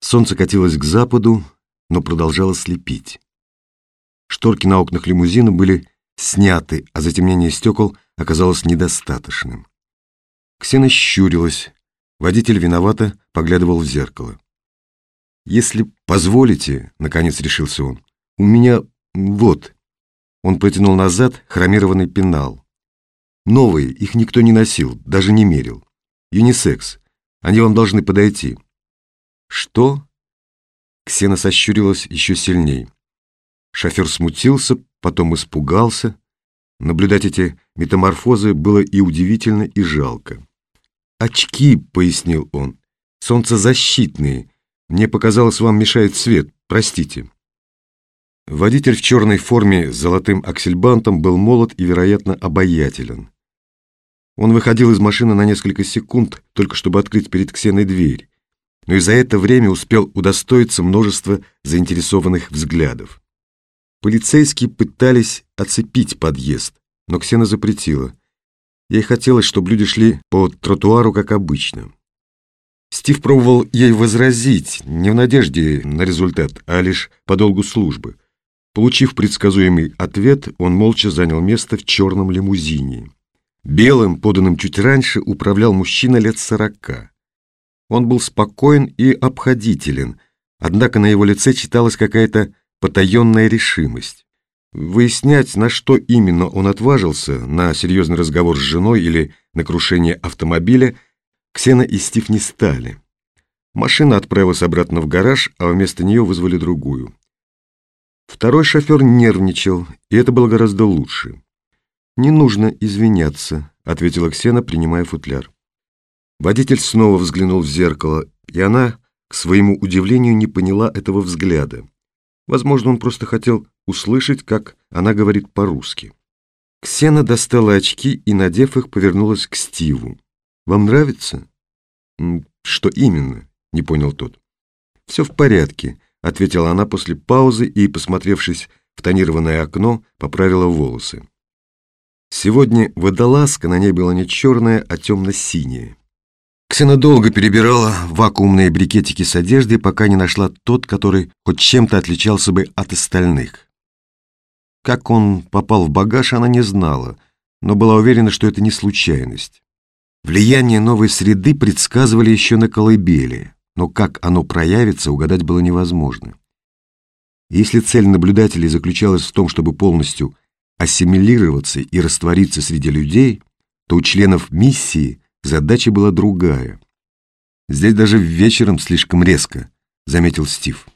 Солнце катилось к западу, но продолжало слепить. Шторки на окнах лимузина были сняты, а затемнение стекол оказалось недостаточным. Ксена щурилась. Водитель виновато поглядывал в зеркало. «Если позволите», — наконец решился он, — «у меня вот». Он протянул назад хромированный пенал. Новые, их никто не носил, даже не мерил. Юнисекс. Они вам должны подойти. Что? Ксена сощурилась еще сильней. Шофер смутился, потом испугался. Наблюдать эти метаморфозы было и удивительно, и жалко. «Очки», — пояснил он, — «солнцезащитные. Мне показалось, вам мешает свет. Простите». Водитель в черной форме с золотым аксельбантом был молод и, вероятно, обаятелен. Он выходил из машины на несколько секунд, только чтобы открыть перед Ксеной дверь, но и за это время успел удостоиться множества заинтересованных взглядов. Полицейские пытались оцепить подъезд, но Ксена запретила. Ей хотелось, чтобы люди шли по тротуару, как обычно. Стив пробовал ей возразить, не в надежде на результат, а лишь по долгу службы. Получив предсказуемый ответ, он молча занял место в черном лимузине. Белым, поданным чуть раньше, управлял мужчина лет сорока. Он был спокоен и обходителен, однако на его лице читалась какая-то потаенная решимость. Выяснять, на что именно он отважился, на серьезный разговор с женой или на крушение автомобиля, Ксена и Стив не стали. Машина отправилась обратно в гараж, а вместо нее вызвали другую. Второй шофер нервничал, и это было гораздо лучше. «Не нужно извиняться», — ответила Ксена, принимая футляр. Водитель снова взглянул в зеркало, и она, к своему удивлению, не поняла этого взгляда. Возможно, он просто хотел услышать, как она говорит по-русски. Ксена достала очки и, надев их, повернулась к Стиву. «Вам нравится?» «Что именно?» — не понял тот. «Все в порядке», — ответила она после паузы и, посмотревшись в тонированное окно, поправила волосы. Сегодня водолазка на ней была не черная, а темно-синяя. Ксена долго перебирала вакуумные брикетики с одеждой, пока не нашла тот, который хоть чем-то отличался бы от остальных. Как он попал в багаж, она не знала, но была уверена, что это не случайность. Влияние новой среды предсказывали еще на колыбели, но как оно проявится, угадать было невозможно. Если цель наблюдателей заключалась в том, чтобы полностью ассимилироваться и раствориться среди людей, то у членов миссии задача была другая. «Здесь даже вечером слишком резко», — заметил Стив.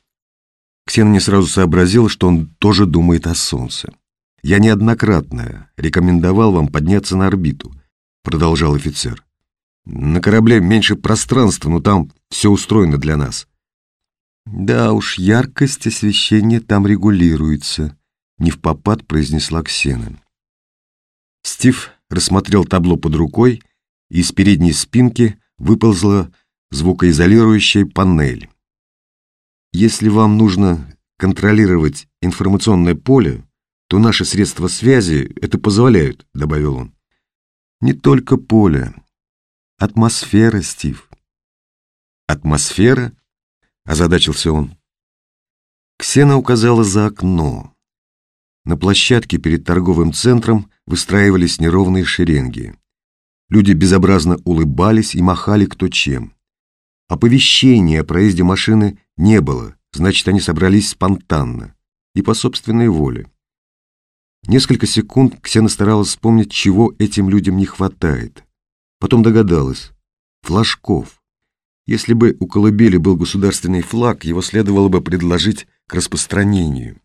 Ксена не сразу сообразил, что он тоже думает о Солнце. «Я неоднократно рекомендовал вам подняться на орбиту», — продолжал офицер. «На корабле меньше пространства, но там все устроено для нас». «Да уж, яркость освещения там регулируется», не в попад произнесла Ксена. Стив рассмотрел табло под рукой, из передней спинки выползла звукоизолирующая панель. Если вам нужно контролировать информационное поле, то наши средства связи это позволяют, добавил он. Не только поле. Атмосфера, Стив. Атмосфера? Озадачился он. Ксена указала за окно. На площадке перед торговым центром выстраивались неровные шеренги. Люди безобразно улыбались и махали кто чем. Оповещения о проезде машины не было, значит, они собрались спонтанно и по собственной воле. Несколько секунд Ксена старалась вспомнить, чего этим людям не хватает. Потом догадалась. Флажков. Если бы у колыбели был государственный флаг, его следовало бы предложить к распространению.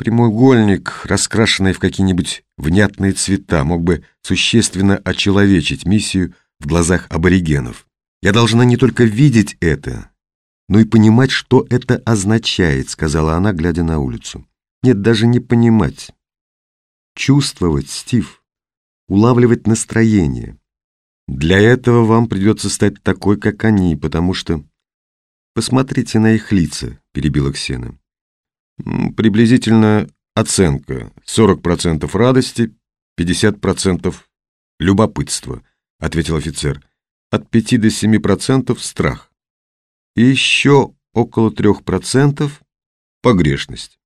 Прямоугольник, раскрашенный в какие-нибудь внятные цвета, мог бы существенно очеловечить миссию в глазах аборигенов. Я должна не только видеть это, но и понимать, что это означает, сказала она, глядя на улицу. Нет, даже не понимать. Чувствовать, Стив, улавливать настроение. Для этого вам придется стать такой, как они, потому что... Посмотрите на их лица, перебила Ксена. Приблизительно оценка. 40% радости, 50% любопытства, ответил офицер. От 5 до 7% страх. и еще около трех процентов погрешность.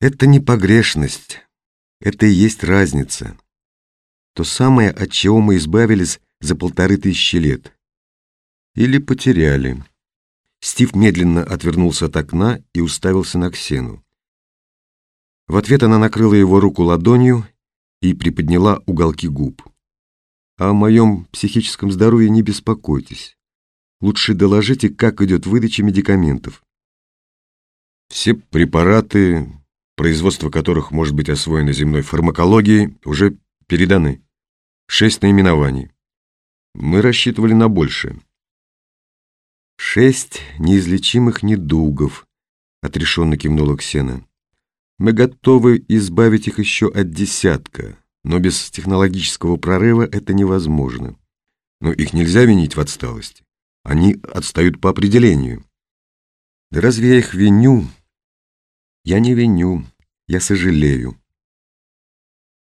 Это не погрешность, это и есть разница. То самое, от чего мы избавились за полторы тысячи лет. Или потеряли. Стив медленно отвернулся от окна и уставился на Ксену. В ответ она накрыла его руку ладонью и приподняла уголки губ. «О моем психическом здоровье не беспокойтесь. Лучше доложите, как идет выдача медикаментов». Все препараты, производство которых может быть освоено земной фармакологией, уже переданы. Шесть наименований. Мы рассчитывали на большее. «Шесть неизлечимых недугов», — отрешенно кивнула Ксена. «Мы готовы избавить их еще от десятка, но без технологического прорыва это невозможно. Но их нельзя винить в отсталости. Они отстают по определению». «Да разве я их виню?» «Я не виню, я сожалею».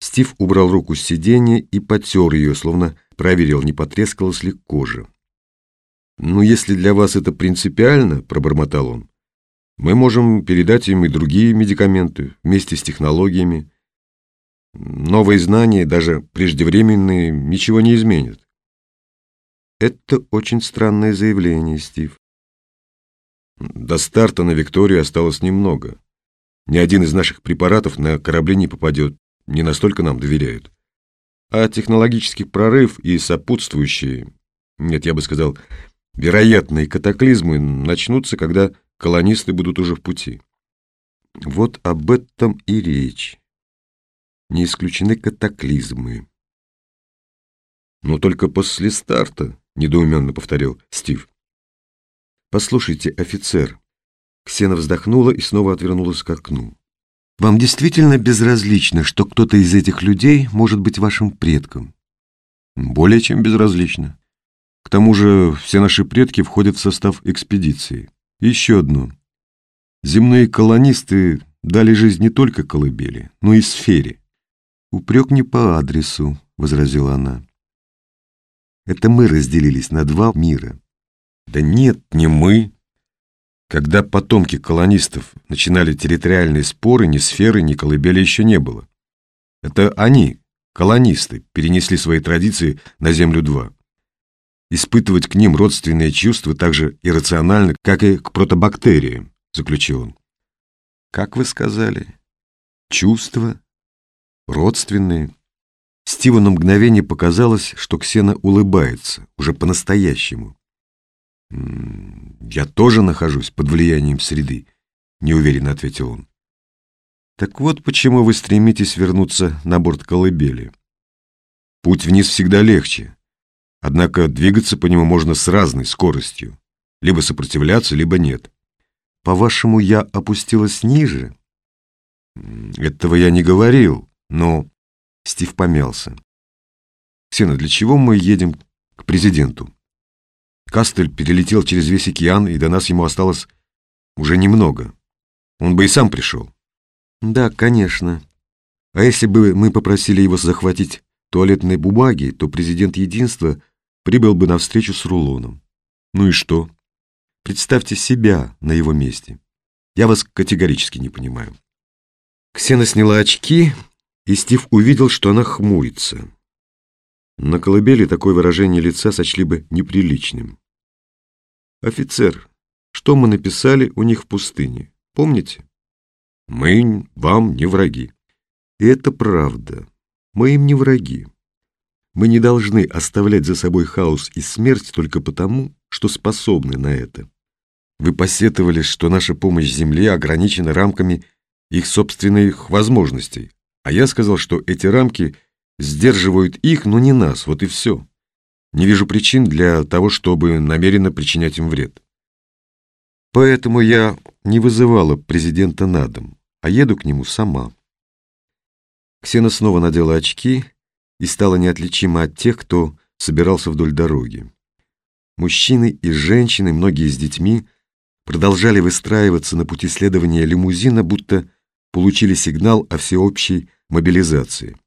Стив убрал руку с сиденья и потер ее, словно проверил, не потрескалась ли кожа. «Ну, если для вас это принципиально, — пробормотал он, — мы можем передать им и другие медикаменты вместе с технологиями. Новые знания, даже преждевременные, ничего не изменят». «Это очень странное заявление, Стив». До старта на Викторию осталось немного. Ни один из наших препаратов на корабли не попадет, не настолько нам доверяют. А технологический прорыв и сопутствующие, нет, я бы сказал, Вероятные катаклизмы начнутся, когда колонисты будут уже в пути. Вот об этом и речь. Не исключены катаклизмы. Но только после старта, недоуменно повторил Стив. Послушайте, офицер. Ксена вздохнула и снова отвернулась к окну. Вам действительно безразлично, что кто-то из этих людей может быть вашим предком? Более чем безразлично. К тому же все наши предки входят в состав экспедиции. еще одно. Земные колонисты дали жизнь не только колыбели, но и сфере. «Упрек не по адресу», — возразила она. «Это мы разделились на два мира». «Да нет, не мы», когда потомки колонистов начинали территориальные споры, ни сферы, ни колыбели еще не было. Это они, колонисты, перенесли свои традиции на Землю-2. Испытывать к ним родственные чувства так же иррационально, как и к протобактериям, заключил он. Как вы сказали? Чувства? Родственные? Стиву на мгновение показалось, что Ксена улыбается, уже по-настоящему. «Я тоже нахожусь под влиянием среды», — неуверенно ответил он. «Так вот почему вы стремитесь вернуться на борт колыбели. Путь вниз всегда легче, Однако двигаться по нему можно с разной скоростью. Либо сопротивляться, либо нет. По-вашему, я опустилась ниже? Этого я не говорил, но... Стив помялся. Сена, для чего мы едем к президенту? Кастель перелетел через весь океан, и до нас ему осталось уже немного. Он бы и сам пришел. Да, конечно. А если бы мы попросили его захватить туалетные бумаги, то президент Единства прибыл бы на встречу с Рулоном. Ну и что? Представьте себя на его месте. Я вас категорически не понимаю. Ксена сняла очки, и Стив увидел, что она хмурится. На колыбели такое выражение лица сочли бы неприличным. «Офицер, что мы написали у них в пустыне? Помните?» «Мы вам не враги». И это правда. Мы им не враги. Мы не должны оставлять за собой хаос и смерть только потому, что способны на это. Вы посетовали, что наша помощь Земле ограничена рамками их собственных возможностей, а я сказал, что эти рамки сдерживают их, но не нас, вот и все. Не вижу причин для того, чтобы намеренно причинять им вред. Поэтому я не вызывала президента на дом, а еду к нему сама. Ксена снова надела очки и стала неотличима от тех, кто собирался вдоль дороги. Мужчины и женщины, многие с детьми, продолжали выстраиваться на пути следования лимузина, будто получили сигнал о всеобщей мобилизации.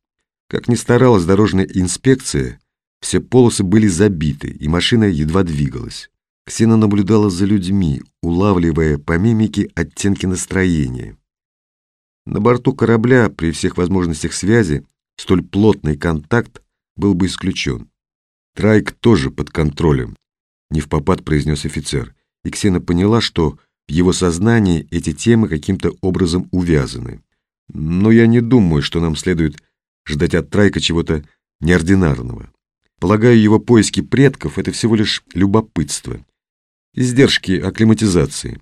Как ни старалась дорожная инспекция, все полосы были забиты, и машина едва двигалась. Ксена наблюдала за людьми, улавливая по мимике оттенки настроения. На борту корабля при всех возможностях связи столь плотный контакт был бы исключен. Трайк тоже под контролем, не в попад произнес офицер, и Ксена поняла, что в его сознании эти темы каким-то образом увязаны. Но я не думаю, что нам следует ждать от Трайка чего-то неординарного. Полагаю, его поиски предков — это всего лишь любопытство. Издержки акклиматизации.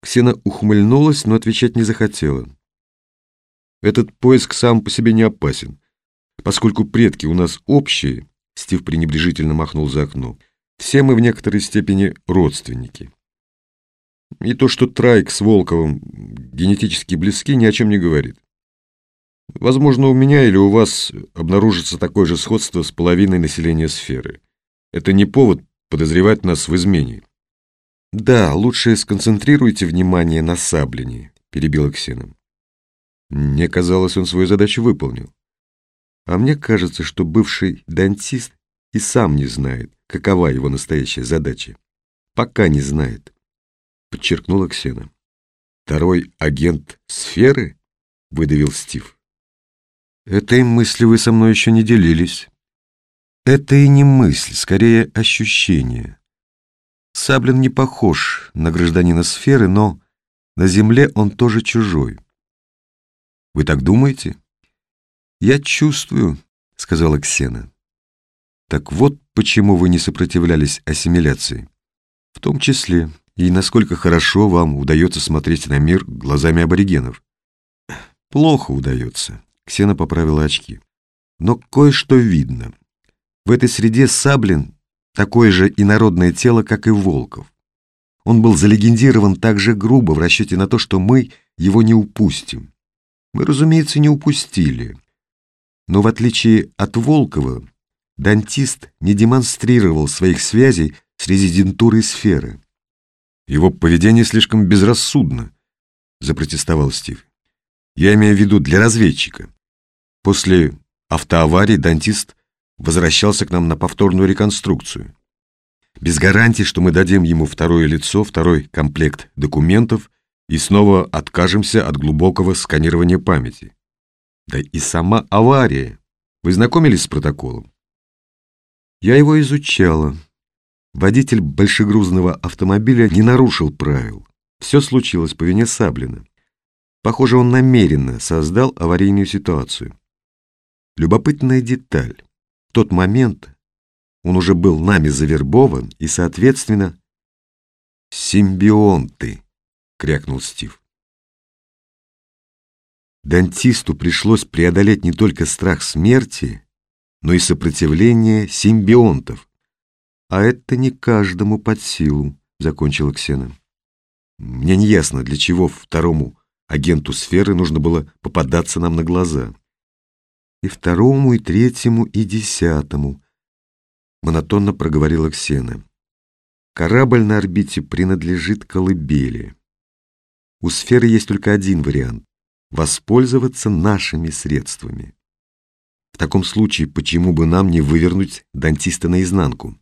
Ксена ухмыльнулась, но отвечать не захотела. Этот поиск сам по себе не опасен. Поскольку предки у нас общие, Стив пренебрежительно махнул за окно, все мы в некоторой степени родственники. И то, что Трайк с Волковым генетически близки, ни о чем не говорит. Возможно, у меня или у вас обнаружится такое же сходство с половиной населения сферы. Это не повод подозревать нас в измене. Да, лучше сконцентрируйте внимание на Саблине, перебила Ксена. Мне казалось, он свою задачу выполнил. А мне кажется, что бывший дантист и сам не знает, какова его настоящая задача. Пока не знает, подчеркнула Ксена. Второй агент сферы? выдавил Стив. Этой мысли вы со мной еще не делились. Это и не мысль, скорее ощущение. Саблин не похож на гражданина сферы, но на земле он тоже чужой. Вы так думаете? Я чувствую, сказала Ксена. Так вот, почему вы не сопротивлялись ассимиляции. В том числе и насколько хорошо вам удается смотреть на мир глазами аборигенов. Плохо удается. Ксена поправила очки. Но кое-что видно. В этой среде Саблин такое же инородное тело, как и Волков. Он был залегендирован так же грубо в расчете на то, что мы его не упустим. Мы, разумеется, не упустили. Но в отличие от Волкова, дантист не демонстрировал своих связей с резидентурой сферы. Его поведение слишком безрассудно, запротестовал Стив. Я имею в виду для разведчика. После автоаварии дантист возвращался к нам на повторную реконструкцию. Без гарантии, что мы дадим ему второе лицо, второй комплект документов и снова откажемся от глубокого сканирования памяти. Да и сама авария. Вы знакомились с протоколом? Я его изучала. Водитель большегрузного автомобиля не нарушил правил. Все случилось по вине Саблина. Похоже, он намеренно создал аварийную ситуацию. Любопытная деталь. В тот момент он уже был нами завербован и, соответственно, симбионты, крякнул Стив. Дантисту пришлось преодолеть не только страх смерти, но и сопротивление симбионтов. А это не каждому под силу, закончила Ксена. Мне не ясно, для чего второму агенту сферы нужно было попадаться нам на глаза и второму, и третьему, и десятому, монотонно проговорила Ксена. Корабль на орбите принадлежит колыбели. У сферы есть только один вариант — воспользоваться нашими средствами. В таком случае, почему бы нам не вывернуть дантиста наизнанку?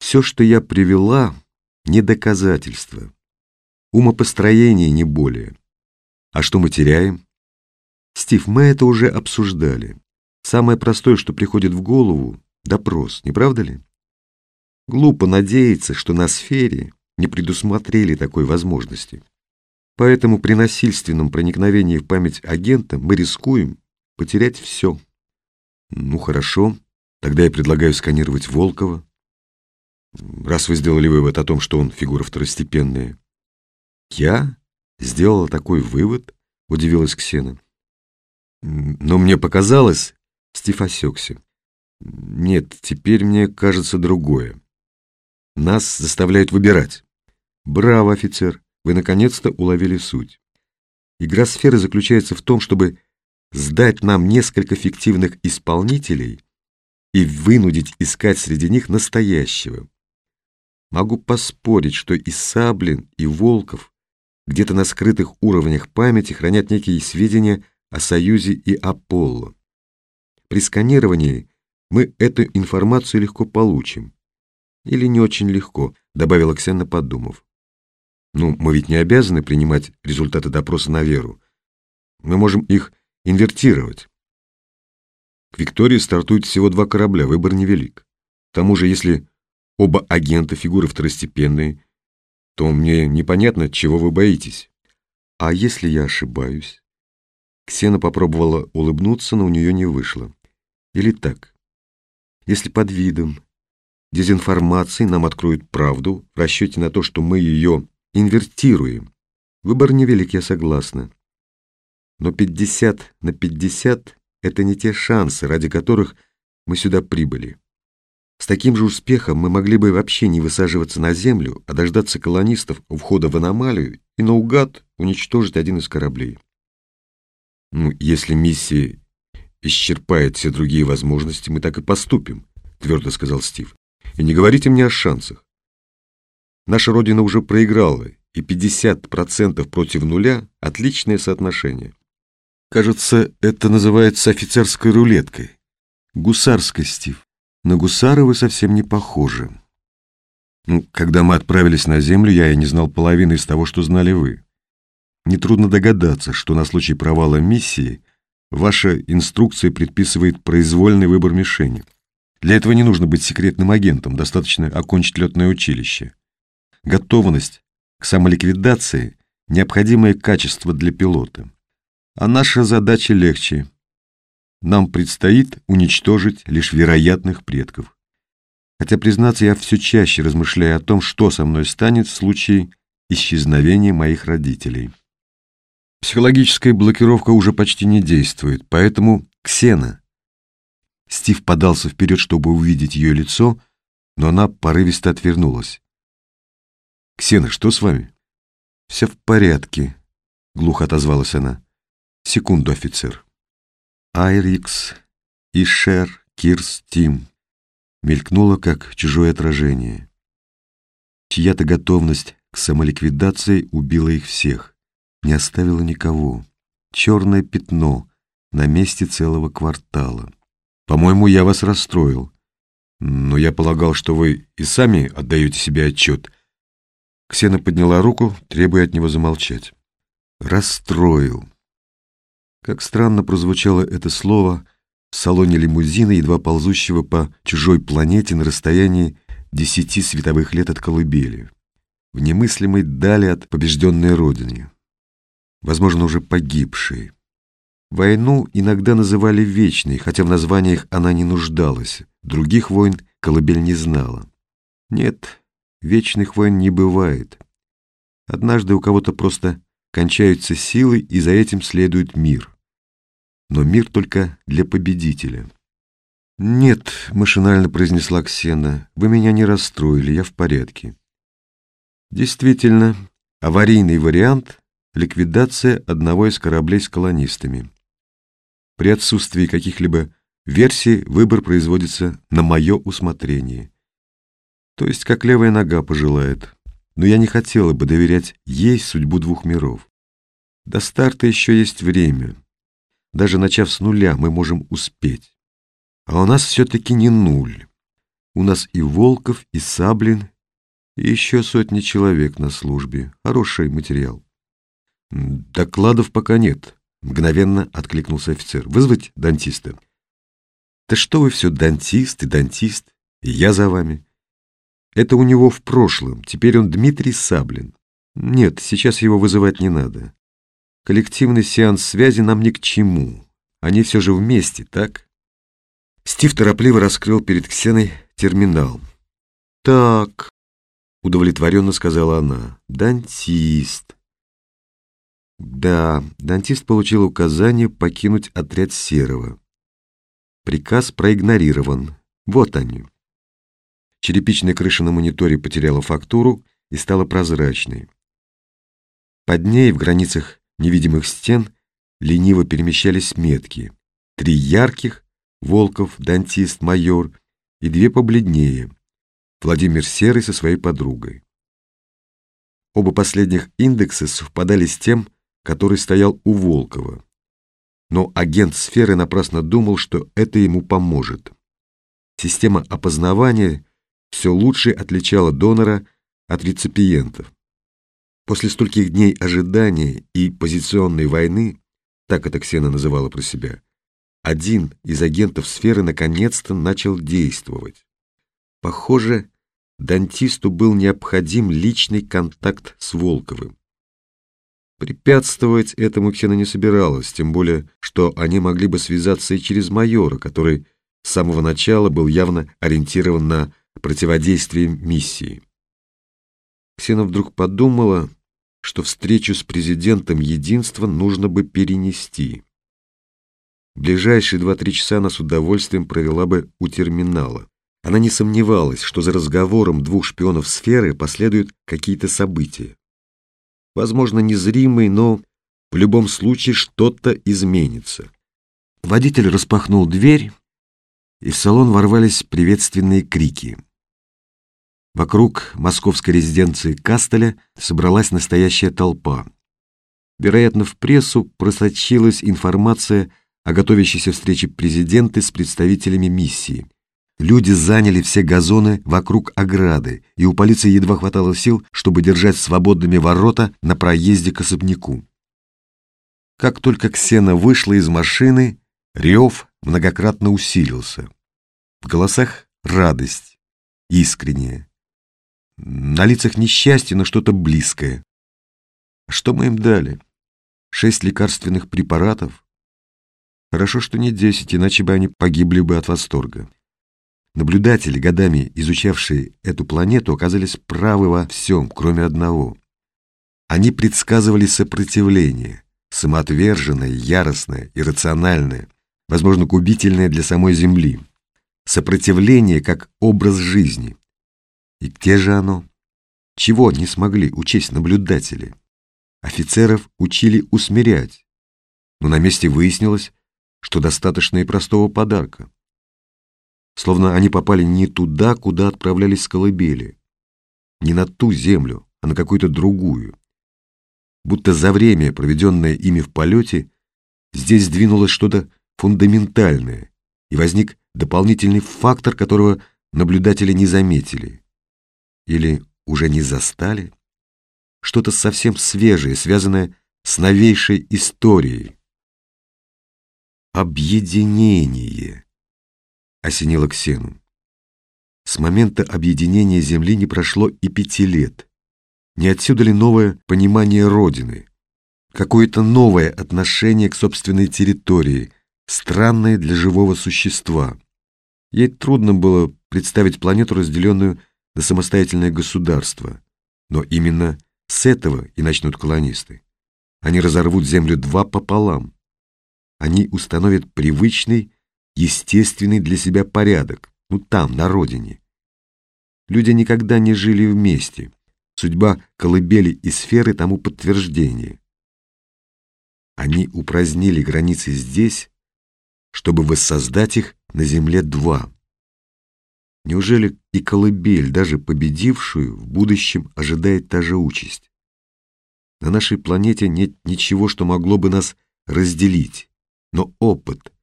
Все, что я привела, не доказательство. Умопостроение не более. А что мы теряем? Стив, мы это уже обсуждали. Самое простое, что приходит в голову — допрос, не правда ли? Глупо надеяться, что на сфере не предусмотрели такой возможности. Поэтому при насильственном проникновении в память агента мы рискуем потерять все. Ну, хорошо. Тогда я предлагаю сканировать Волкова. Раз вы сделали вывод о том, что он фигура второстепенная. Я сделала такой вывод, удивилась Ксена. Но мне показалось, Стив. Нет, теперь мне кажется другое. Нас заставляют выбирать. Браво, офицер, вы наконец-то уловили суть. Игра сферы заключается в том, чтобы сдать нам несколько фиктивных исполнителей и вынудить искать среди них настоящего. Могу поспорить, что и Саблин, и Волков где-то на скрытых уровнях памяти хранят некие сведения о Союзе и Аполло. При сканировании мы эту информацию легко получим. или не очень легко, добавила Ксена, подумав. Ну, мы ведь не обязаны принимать результаты допроса на веру. Мы можем их инвертировать. К Виктории стартует всего два корабля, выбор невелик. К тому же, если оба агента фигуры второстепенные, то мне непонятно, чего вы боитесь. А если я ошибаюсь? Ксена попробовала улыбнуться, но у нее не вышло. Или так. Если под видом дезинформации нам откроют правду в расчете на то, что мы ее инвертируем. Выбор невелик, я согласна. Но 50 на 50 — это не те шансы, ради которых мы сюда прибыли. С таким же успехом мы могли бы вообще не высаживаться на землю, а дождаться колонистов у входа в аномалию и наугад уничтожить один из кораблей. Ну, если миссия исчерпает все другие возможности, мы так и поступим, твердо сказал Стив. И не говорите мне о шансах. Наша Родина уже проиграла, и 50% против нуля – отличное соотношение. Кажется, это называется офицерской рулеткой. Гусарской, Стив. На гусара вы совсем не похожи. Ну, когда мы отправились на Землю, я и не знал половины из того, что знали вы. Нетрудно догадаться, что на случай провала миссии ваша инструкция предписывает произвольный выбор мишени. Для этого не нужно быть секретным агентом, достаточно окончить летное училище. Готовность к самоликвидации – необходимое качество для пилота. А наша задача легче. Нам предстоит уничтожить лишь вероятных предков. Хотя, признаться, я все чаще размышляю о том, что со мной станет в случае исчезновения моих родителей. Психологическая блокировка уже почти не действует, поэтому Ксена. Стив подался вперед, чтобы увидеть ее лицо, но она порывисто отвернулась. «Ксена, что с вами?» «Все в порядке», — глухо отозвалась она. «Секунду, офицер». «Айрикс, Ишер, Кирс, Тим» мелькнуло, как чужое отражение. Чья-то готовность к самоликвидации убила их всех не оставила никого. Черное пятно на месте целого квартала. По-моему, я вас расстроил. Но я полагал, что вы и сами отдаете себе отчет. Ксена подняла руку, требуя от него замолчать. Расстроил. Как странно прозвучало это слово в салоне лимузина, едва ползущего по чужой планете на расстоянии десяти световых лет от колыбели, в немыслимой дали от побежденной родины возможно, уже погибшей. Войну иногда называли вечной, хотя в названиях она не нуждалась. Других войн колыбель не знала. Нет, вечных войн не бывает. Однажды у кого-то просто кончаются силы, и за этим следует мир. Но мир только для победителя. «Нет», — машинально произнесла Ксена, — «вы меня не расстроили, я в порядке». Действительно, аварийный вариант ликвидация одного из кораблей с колонистами. При отсутствии каких-либо версий выбор производится на мое усмотрение. То есть, как левая нога пожелает. Но я не хотела бы доверять ей судьбу двух миров. До старта еще есть время. Даже начав с нуля, мы можем успеть. А у нас все-таки не нуль. У нас и Волков, и Саблин, и еще сотни человек на службе. Хороший материал. «Докладов пока нет», — мгновенно откликнулся офицер. «Вызвать дантиста». «Да что вы все, дантист и дантист, и я за вами». «Это у него в прошлом, теперь он Дмитрий Саблин. Нет, сейчас его вызывать не надо. Коллективный сеанс связи нам ни к чему. Они все же вместе, так?» Стив торопливо раскрыл перед Ксеной терминал. «Так», — удовлетворенно сказала она, — «дантист». Да, дантист получил указание покинуть отряд Серого. Приказ проигнорирован. Вот они. Черепичная крыша на мониторе потеряла фактуру и стала прозрачной. Под ней, в границах невидимых стен, лениво перемещались метки. Три ярких — Волков, дантист, майор, и две побледнее — Владимир Серый со своей подругой. Оба последних индекса совпадали с тем, который стоял у Волкова. Но агент сферы напрасно думал, что это ему поможет. Система опознавания все лучше отличало донора от реципиентов. После стольких дней ожидания и позиционной войны, так это Ксена называла про себя, один из агентов сферы наконец-то начал действовать. Похоже, дантисту был необходим личный контакт с Волковым. Препятствовать этому Ксена не собиралась, тем более, что они могли бы связаться и через майора, который с самого начала был явно ориентирован на противодействие миссии. Ксена вдруг подумала, что встречу с президентом единства нужно бы перенести. Ближайшие два-три часа она с удовольствием провела бы у терминала. Она не сомневалась, что за разговором двух шпионов сферы последуют какие-то события. Возможно, незримые, но в любом случае что-то изменится. Водитель распахнул дверь, и в салон ворвались приветственные крики. Вокруг московской резиденции Кастеля собралась настоящая толпа. Вероятно, в прессу просочилась информация о готовящейся встрече президента с представителями миссии. Люди заняли все газоны вокруг ограды, и у полиции едва хватало сил, чтобы держать свободными ворота на проезде к особняку. Как только Ксена вышла из машины, рев многократно усилился. В голосах радость, искренняя, на лицах несчастье, но что-то близкое. Что мы им дали? Шесть лекарственных препаратов? Хорошо, что не десять, иначе бы они погибли бы от восторга. Наблюдатели, годами изучавшие эту планету, оказались правы во всем, кроме одного. Они предсказывали сопротивление, самоотверженное, яростное, иррациональное, возможно, губительное для самой Земли. Сопротивление как образ жизни, и где же оно? Чего не смогли учесть наблюдатели? Офицеров учили усмирять, но на месте выяснилось, что достаточно и простого подарка. Словно они попали не туда, куда отправлялись с колыбели, не на ту землю, а на какую-то другую. Будто за время, проведенное ими в полете, здесь сдвинулось что-то фундаментальное, и возник дополнительный фактор, которого наблюдатели не заметили. Или уже не застали? Что-то совсем свежее, связанное с новейшей историей. Объединение осенило Ксену. С момента объединения Земли не прошло и пяти лет. Не отсюда ли новое понимание Родины? Какое-то новое отношение к собственной территории, странное для живого существа. Ей трудно было представить планету, разделенную на самостоятельное государство. Но именно с этого и начнут колонисты. Они разорвут землю два пополам. Они установят привычный, естественный для себя порядок, ну там, на родине. Люди никогда не жили вместе. Судьба колыбели и сферы тому подтверждение. Они упразднили границы здесь, чтобы воссоздать их на земле два. Неужели и колыбель, даже победившую, в будущем ожидает та же участь? На нашей планете нет ничего, что могло бы нас разделить, но опыт,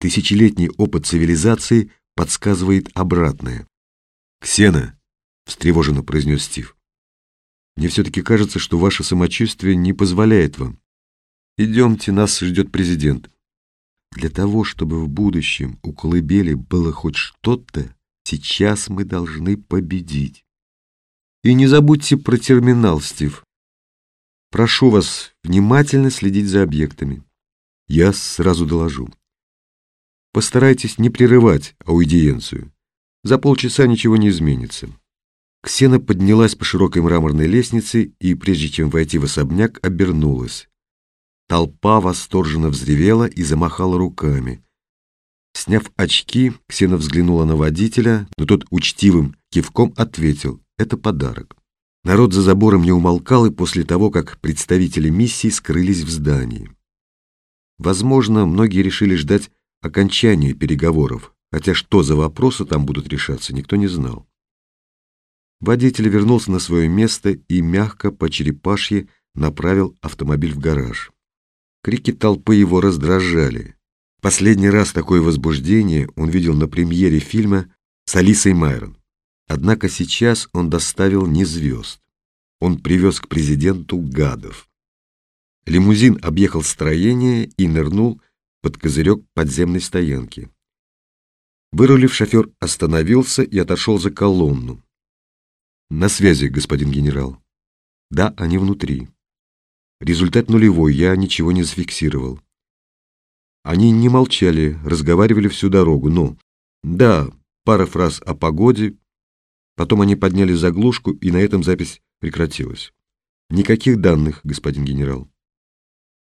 тысячелетний опыт цивилизации подсказывает обратное. «Ксена!» — встревоженно произнес Стив. «Мне все-таки кажется, что ваше самочувствие не позволяет вам. Идемте, нас ждет президент». Для того, чтобы в будущем у колыбели было хоть что-то, Сейчас мы должны победить. И не забудьте про терминал, Стив. Прошу вас внимательно следить за объектами. Я сразу доложу. Постарайтесь не прерывать аудиенцию. За полчаса ничего не изменится. Ксена поднялась по широкой мраморной лестнице и, прежде чем войти в особняк, обернулась. Толпа восторженно взревела и замахала руками. Сняв очки, Ксена взглянула на водителя, но тот учтивым кивком ответил «это подарок». Народ за забором не умолкал и после того, как представители миссии скрылись в здании. Возможно, многие решили ждать окончания переговоров, хотя что за вопросы там будут решаться, никто не знал. Водитель вернулся на свое место и мягко по черепашье направил автомобиль в гараж. Крики толпы его раздражали. Последний раз такое возбуждение он видел на премьере фильма с Алисой Майрон. Однако сейчас он доставил не звезд. Он привез к президенту гадов. Лимузин объехал строение и нырнул под козырек подземной стоянки. Вырулив, шофер остановился и отошел за колонну. «На связи, господин генерал». «Да, они внутри». Результат нулевой, я ничего не зафиксировал. Они не молчали, разговаривали всю дорогу, но... Да, пара фраз о погоде. Потом они подняли заглушку, и на этом запись прекратилась. Никаких данных, господин генерал.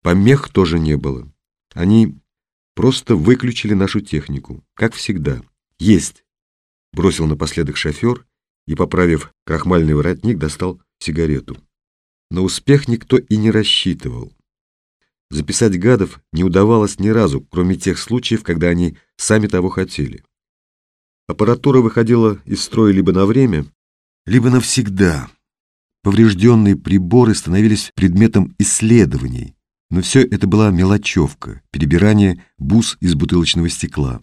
Помех тоже не было. Они просто выключили нашу технику, как всегда. Есть, бросил напоследок шофер и, поправив крахмальный воротник, достал сигарету. На успех никто и не рассчитывал. Записать гадов не удавалось ни разу, кроме тех случаев, когда они сами того хотели. Аппаратура выходила из строя либо на время, либо навсегда. Поврежденные приборы становились предметом исследований, но все это была мелочевка, перебирание бус из бутылочного стекла.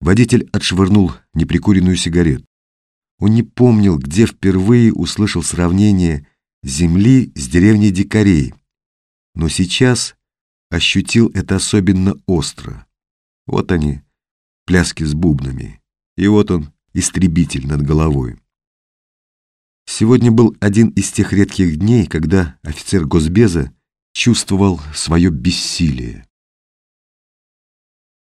Водитель отшвырнул неприкуренную сигарету. Он не помнил, где впервые услышал сравнение земли с деревней дикарей, но сейчас ощутил это особенно остро. Вот они, пляски с бубнами, и вот он, истребитель над головой. Сегодня был один из тех редких дней, когда офицер Госбеза чувствовал свое бессилие.